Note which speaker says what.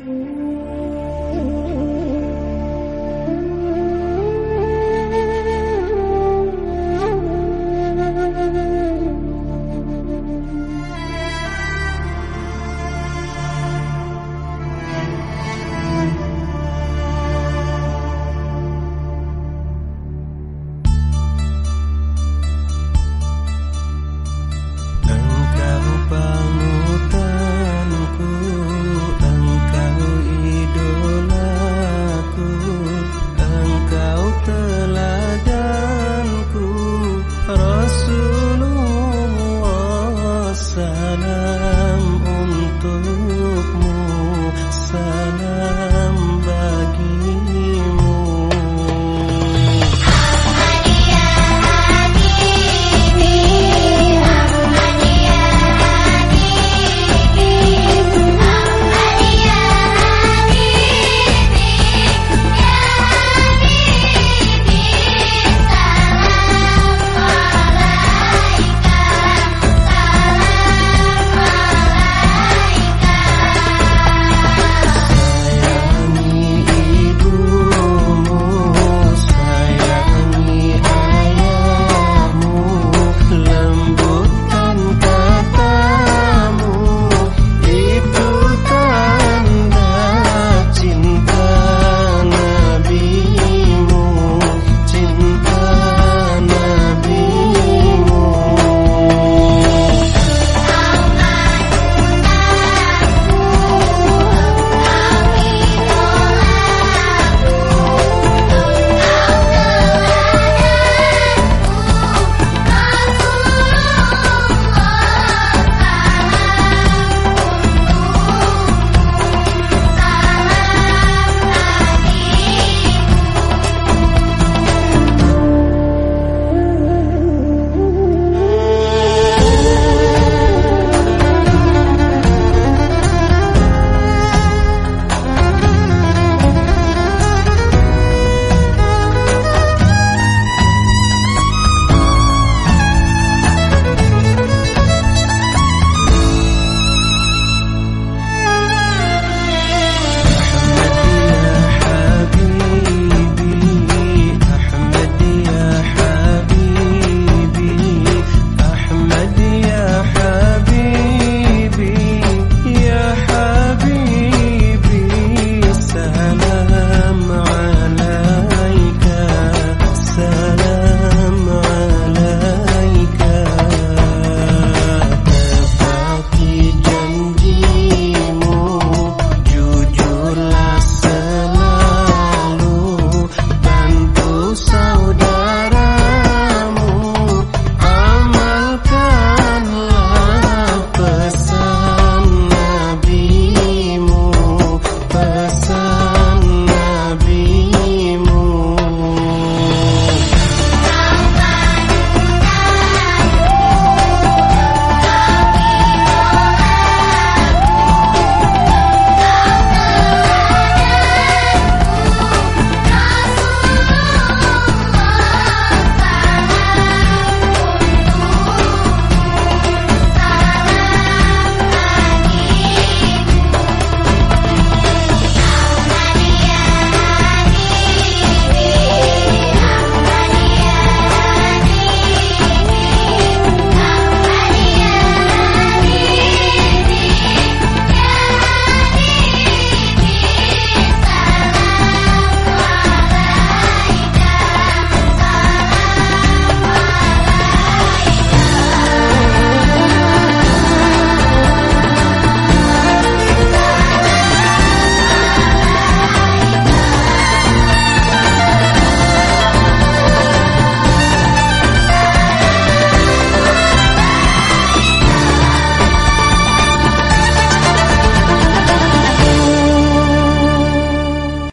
Speaker 1: Mm.